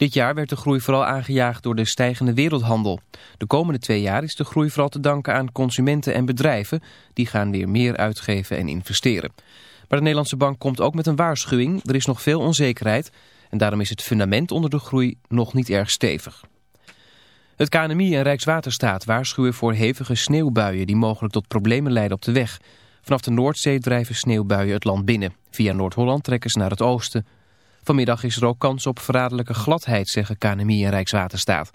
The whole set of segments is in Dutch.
Dit jaar werd de groei vooral aangejaagd door de stijgende wereldhandel. De komende twee jaar is de groei vooral te danken aan consumenten en bedrijven. Die gaan weer meer uitgeven en investeren. Maar de Nederlandse bank komt ook met een waarschuwing. Er is nog veel onzekerheid en daarom is het fundament onder de groei nog niet erg stevig. Het KNMI en Rijkswaterstaat waarschuwen voor hevige sneeuwbuien die mogelijk tot problemen leiden op de weg. Vanaf de Noordzee drijven sneeuwbuien het land binnen. Via Noord-Holland trekken ze naar het oosten. Vanmiddag is er ook kans op verraderlijke gladheid, zeggen KNMI en Rijkswaterstaat.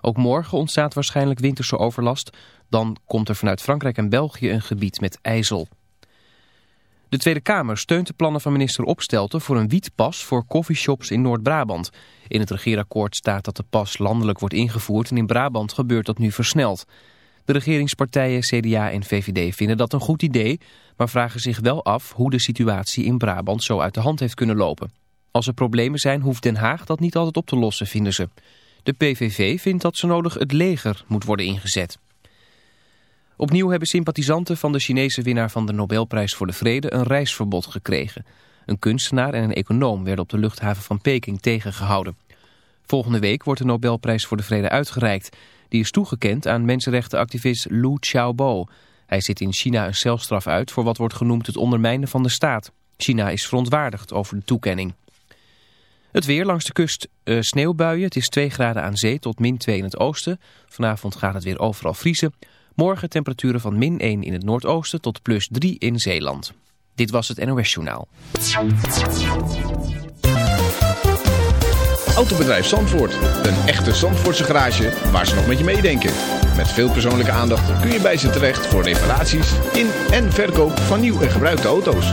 Ook morgen ontstaat waarschijnlijk winterse overlast. Dan komt er vanuit Frankrijk en België een gebied met ijzel. De Tweede Kamer steunt de plannen van minister Opstelten voor een wietpas voor coffeeshops in Noord-Brabant. In het regeerakkoord staat dat de pas landelijk wordt ingevoerd en in Brabant gebeurt dat nu versneld. De regeringspartijen CDA en VVD vinden dat een goed idee, maar vragen zich wel af hoe de situatie in Brabant zo uit de hand heeft kunnen lopen. Als er problemen zijn hoeft Den Haag dat niet altijd op te lossen, vinden ze. De PVV vindt dat zo nodig het leger moet worden ingezet. Opnieuw hebben sympathisanten van de Chinese winnaar van de Nobelprijs voor de Vrede een reisverbod gekregen. Een kunstenaar en een econoom werden op de luchthaven van Peking tegengehouden. Volgende week wordt de Nobelprijs voor de Vrede uitgereikt. Die is toegekend aan mensenrechtenactivist Lu Xiaobo. Hij zit in China een celstraf uit voor wat wordt genoemd het ondermijnen van de staat. China is verontwaardigd over de toekenning. Het weer langs de kust uh, sneeuwbuien. Het is 2 graden aan zee tot min 2 in het oosten. Vanavond gaat het weer overal vriezen. Morgen temperaturen van min 1 in het noordoosten tot plus 3 in Zeeland. Dit was het NOS Journaal. Autobedrijf Zandvoort. Een echte Zandvoortse garage waar ze nog met je meedenken. Met veel persoonlijke aandacht kun je bij ze terecht voor reparaties in en verkoop van nieuw en gebruikte auto's.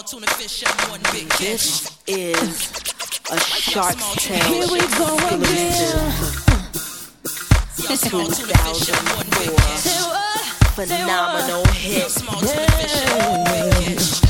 small tuna fish and one big catch. This is a shark tale. Here we go again. 2004 phenomenal hit. Small tuna fish and one big.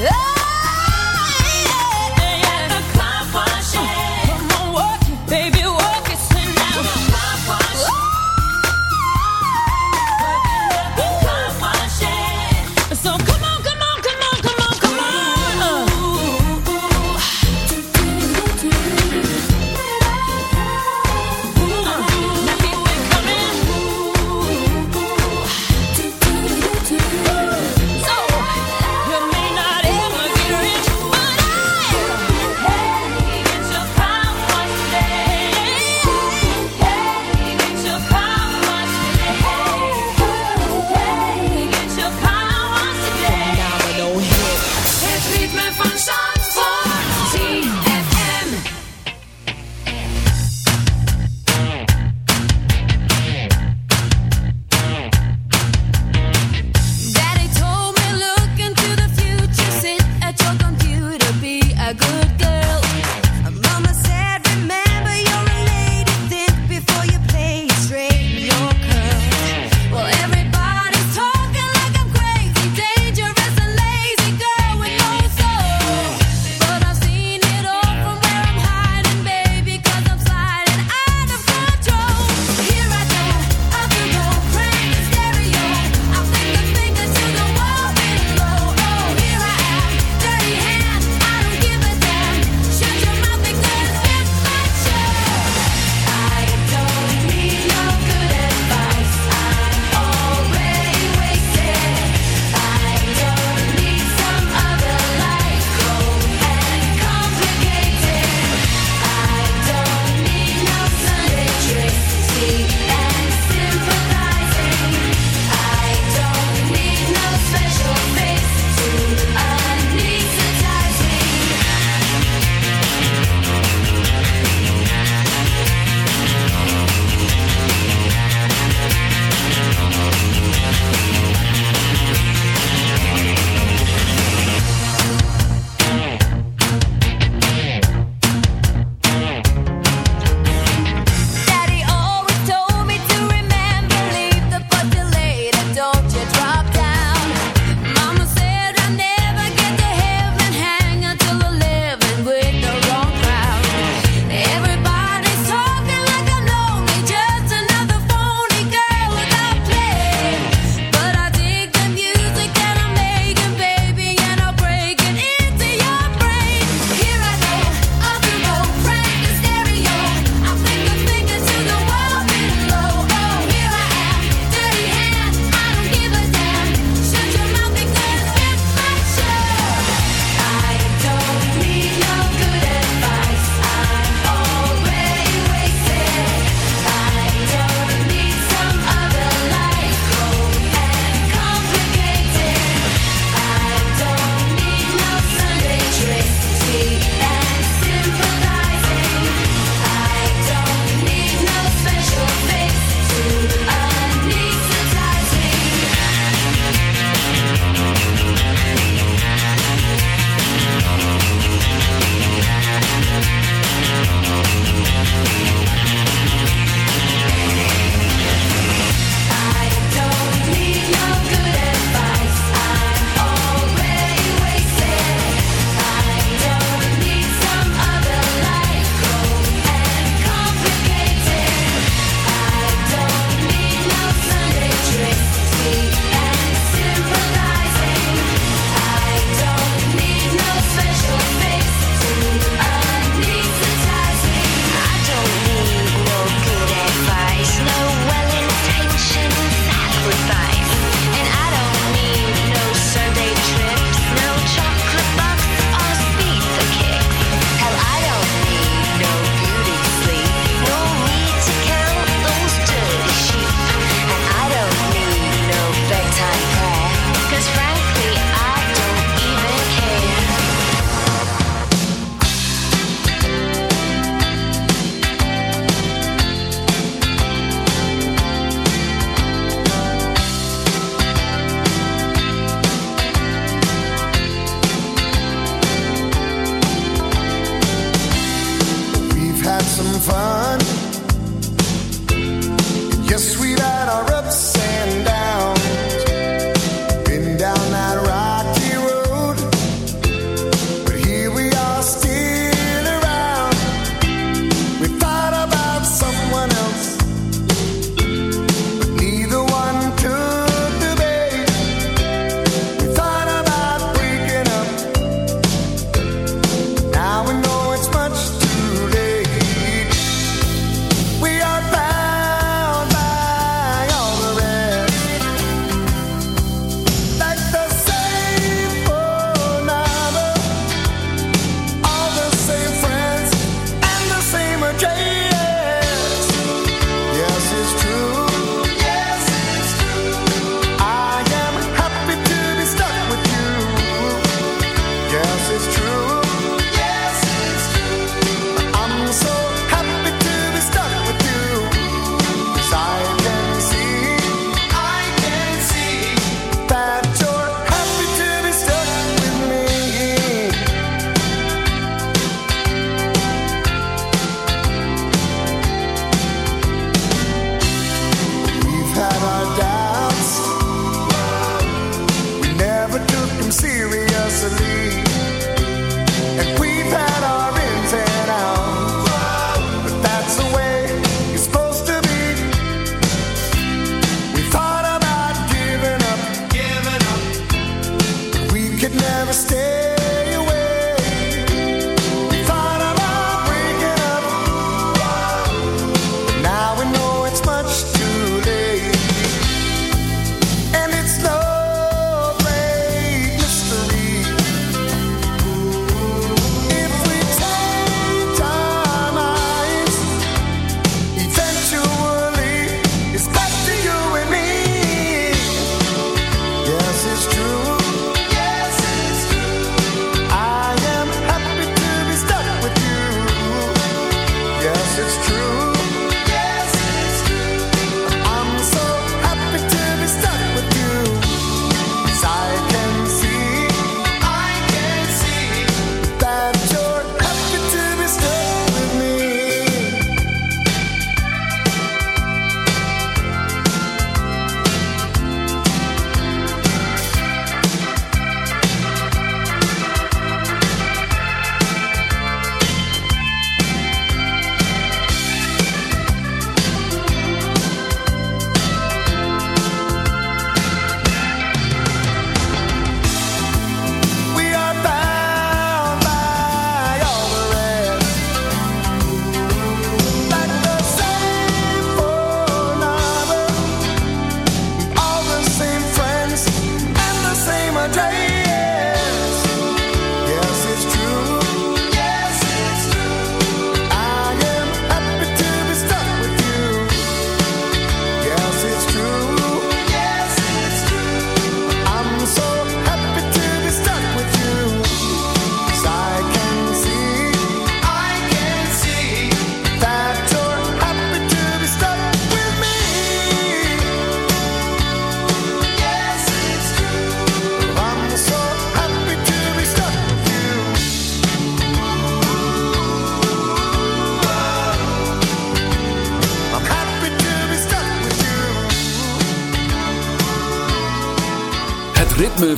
Oh!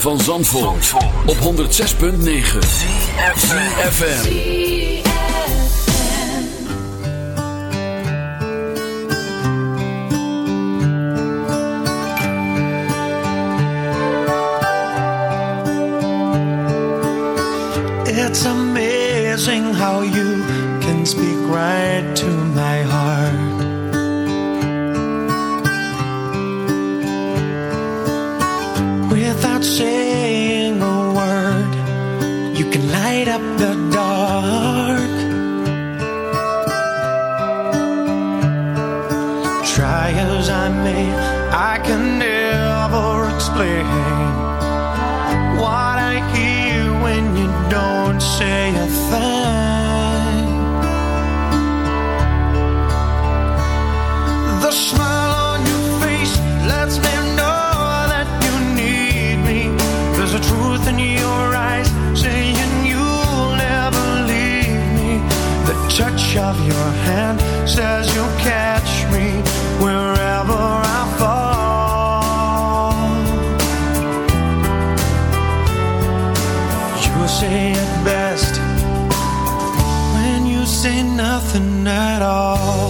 van Zandvoort, Zandvoort. op 106.9 CFFM It's amazing how you can speak right to nothing at all.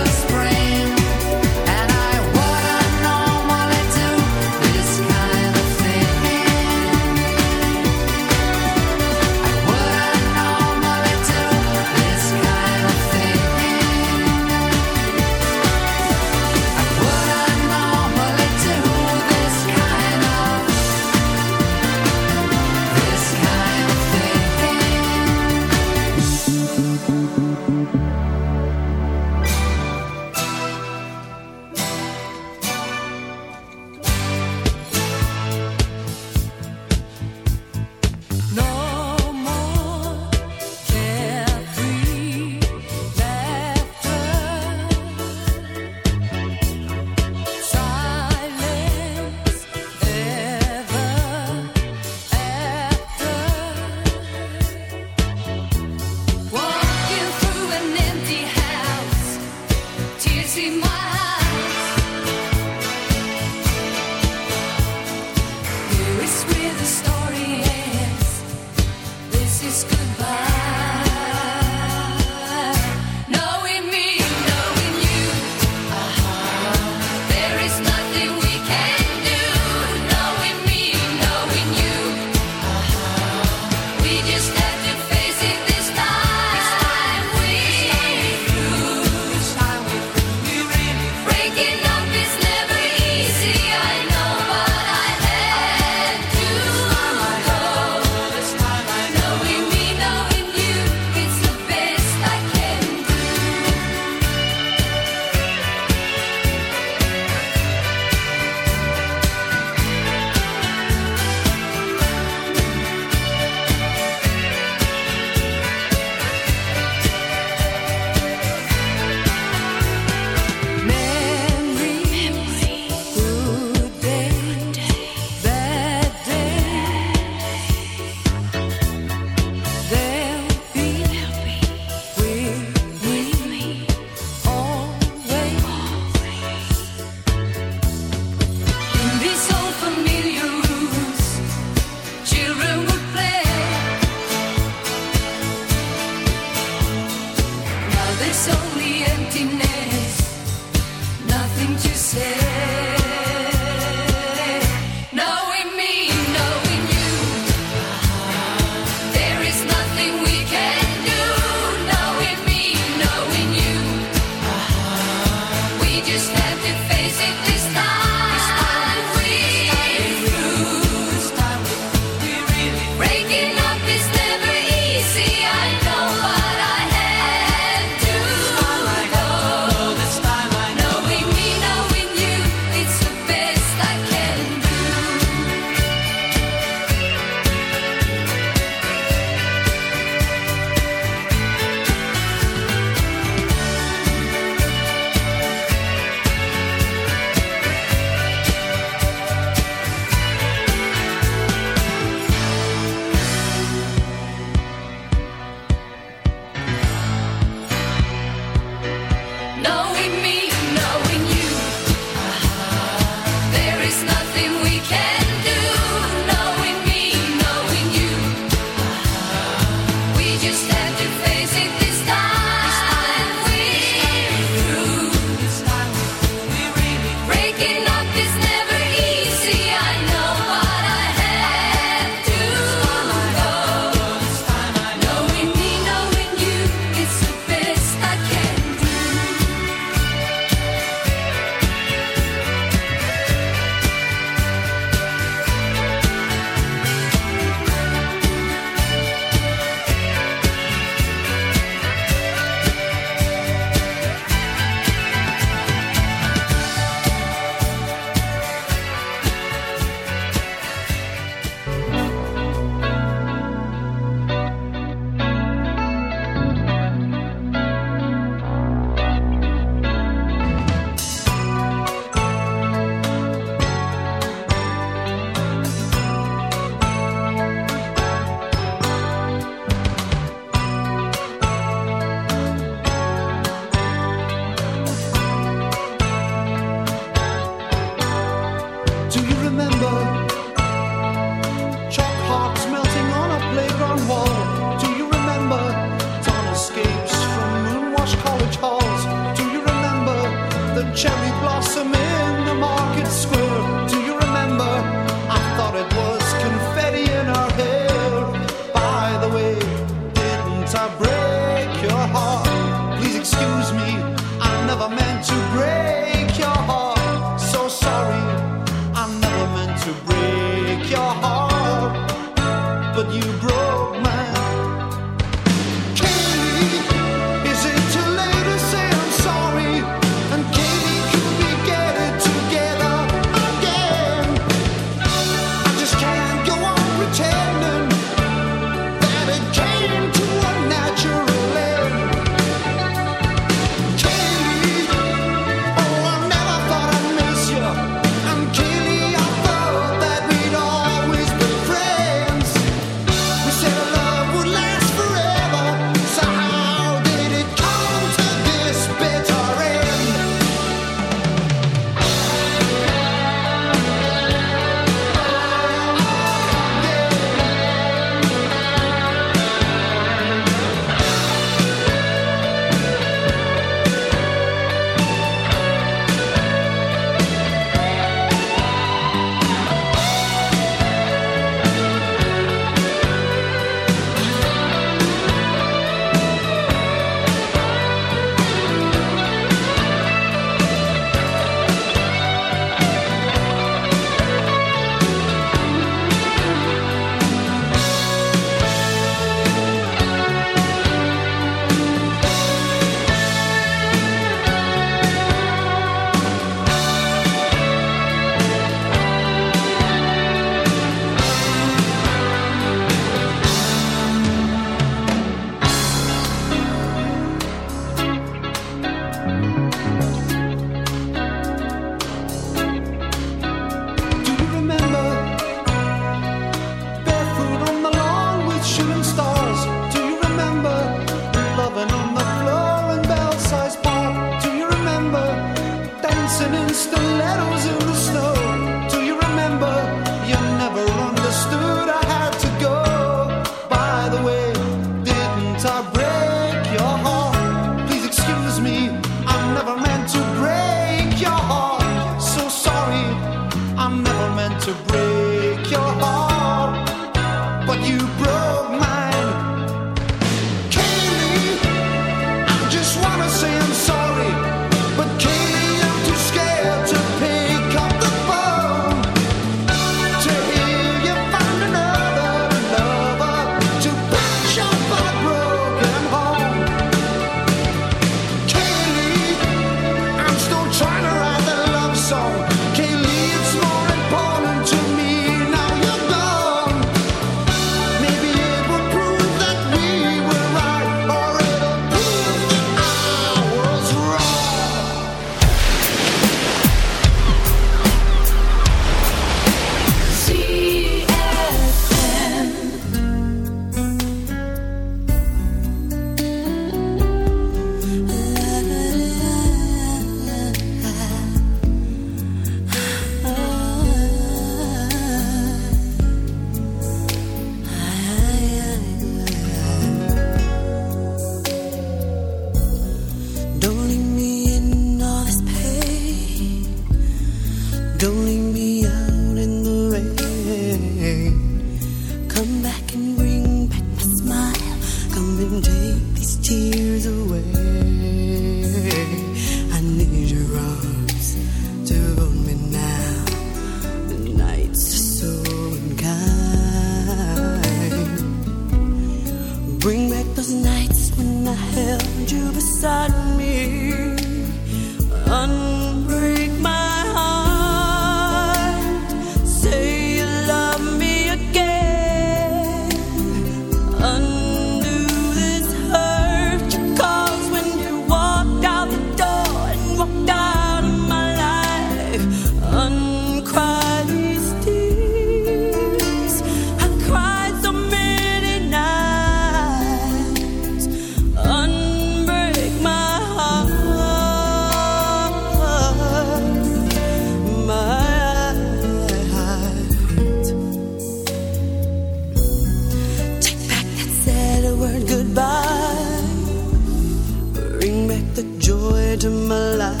into my life.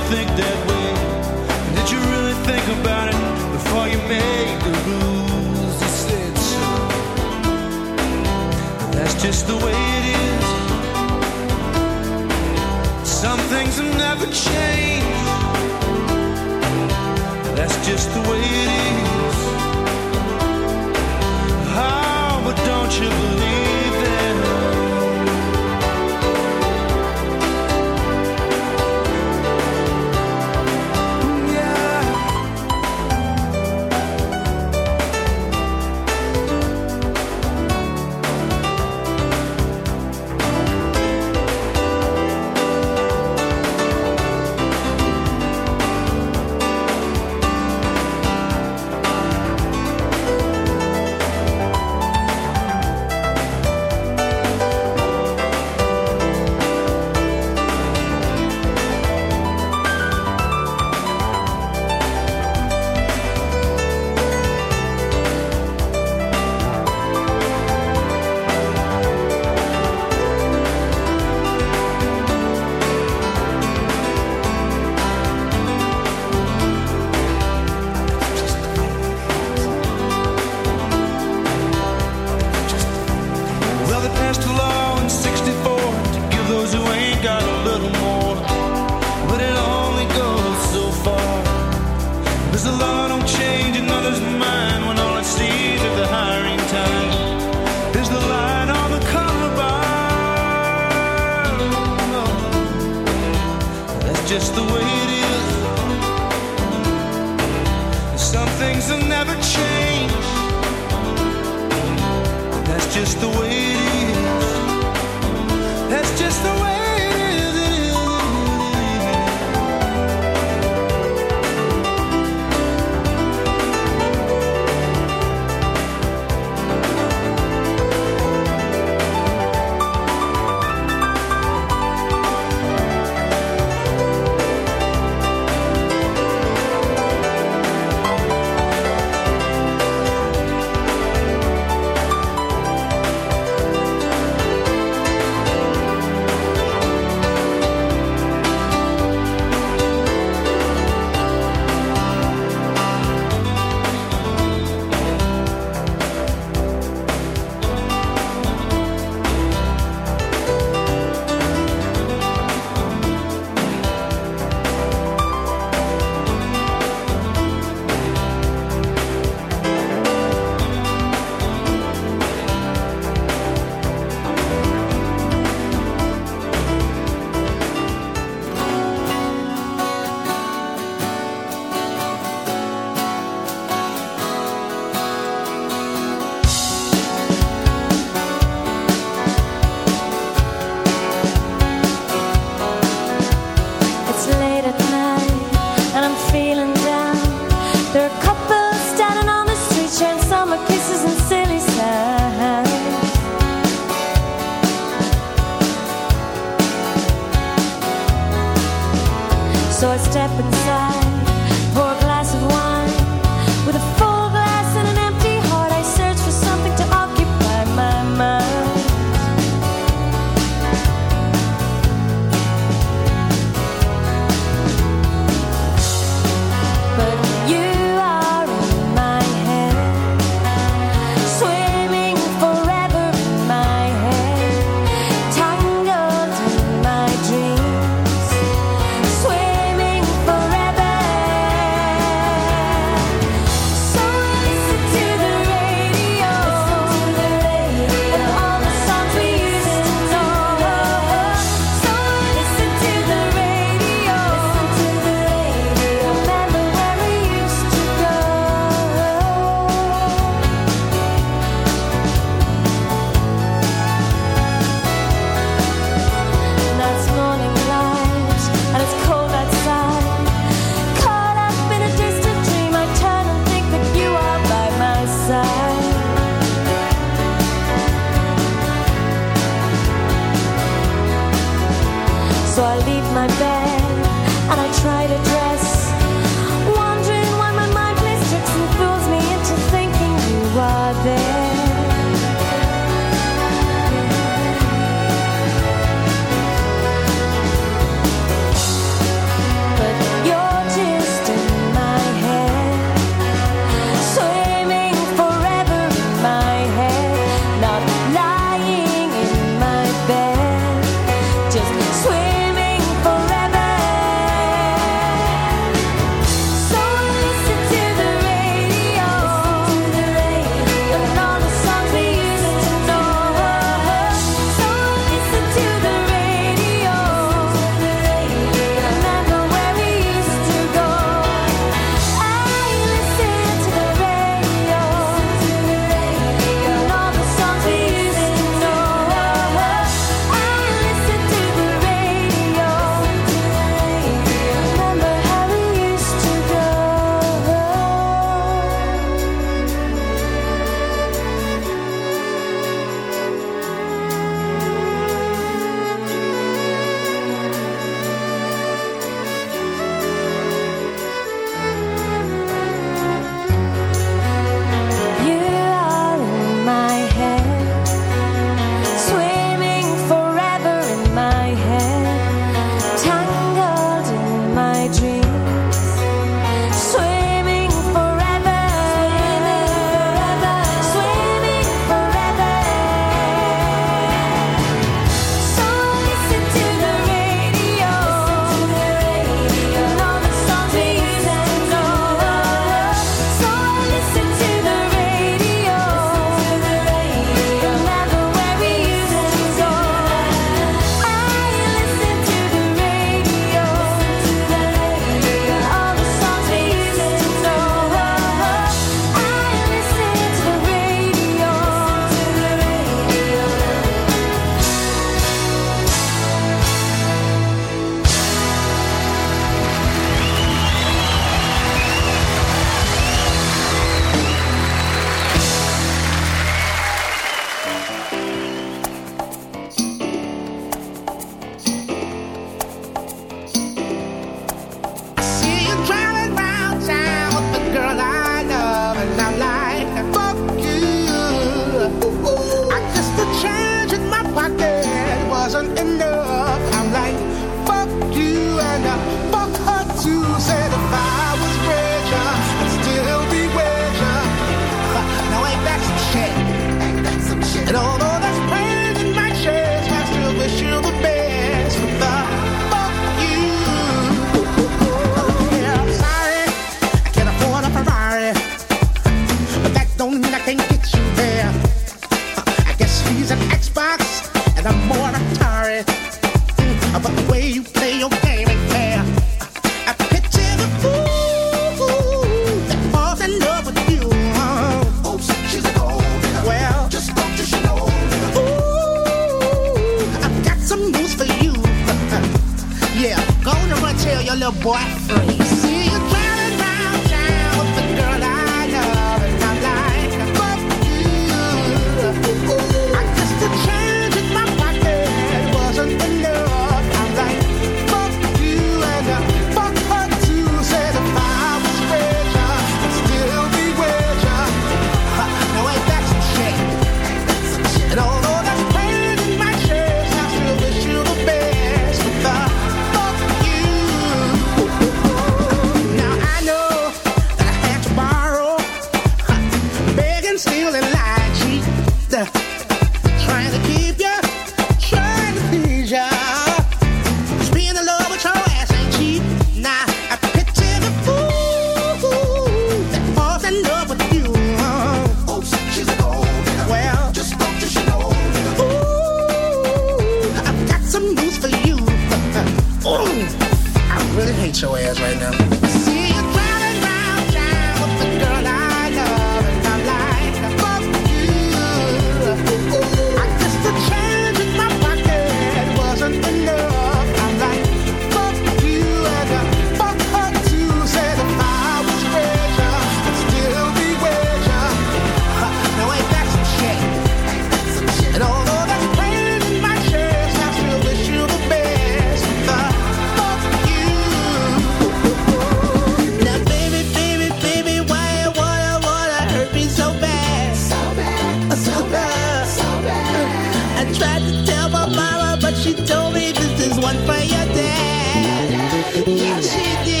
Tell mama, but she told me this is one for your dad. Yeah, she did.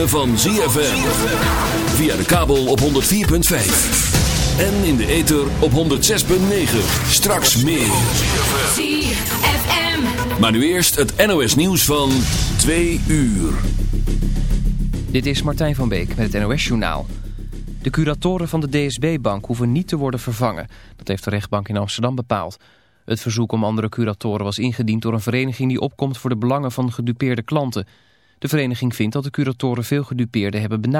Ritme van ZFM. Via de kabel op 104.5. En in de ether op 106.9. Straks meer. ZFM. Maar nu eerst het NOS nieuws van 2 uur. Dit is Martijn van Beek met het NOS-journaal. De curatoren van de DSB-bank hoeven niet te worden vervangen. Dat heeft de rechtbank in Amsterdam bepaald. Het verzoek om andere curatoren was ingediend door een vereniging die opkomt voor de belangen van gedupeerde klanten. De vereniging vindt dat de curatoren veel gedupeerden hebben benaderd.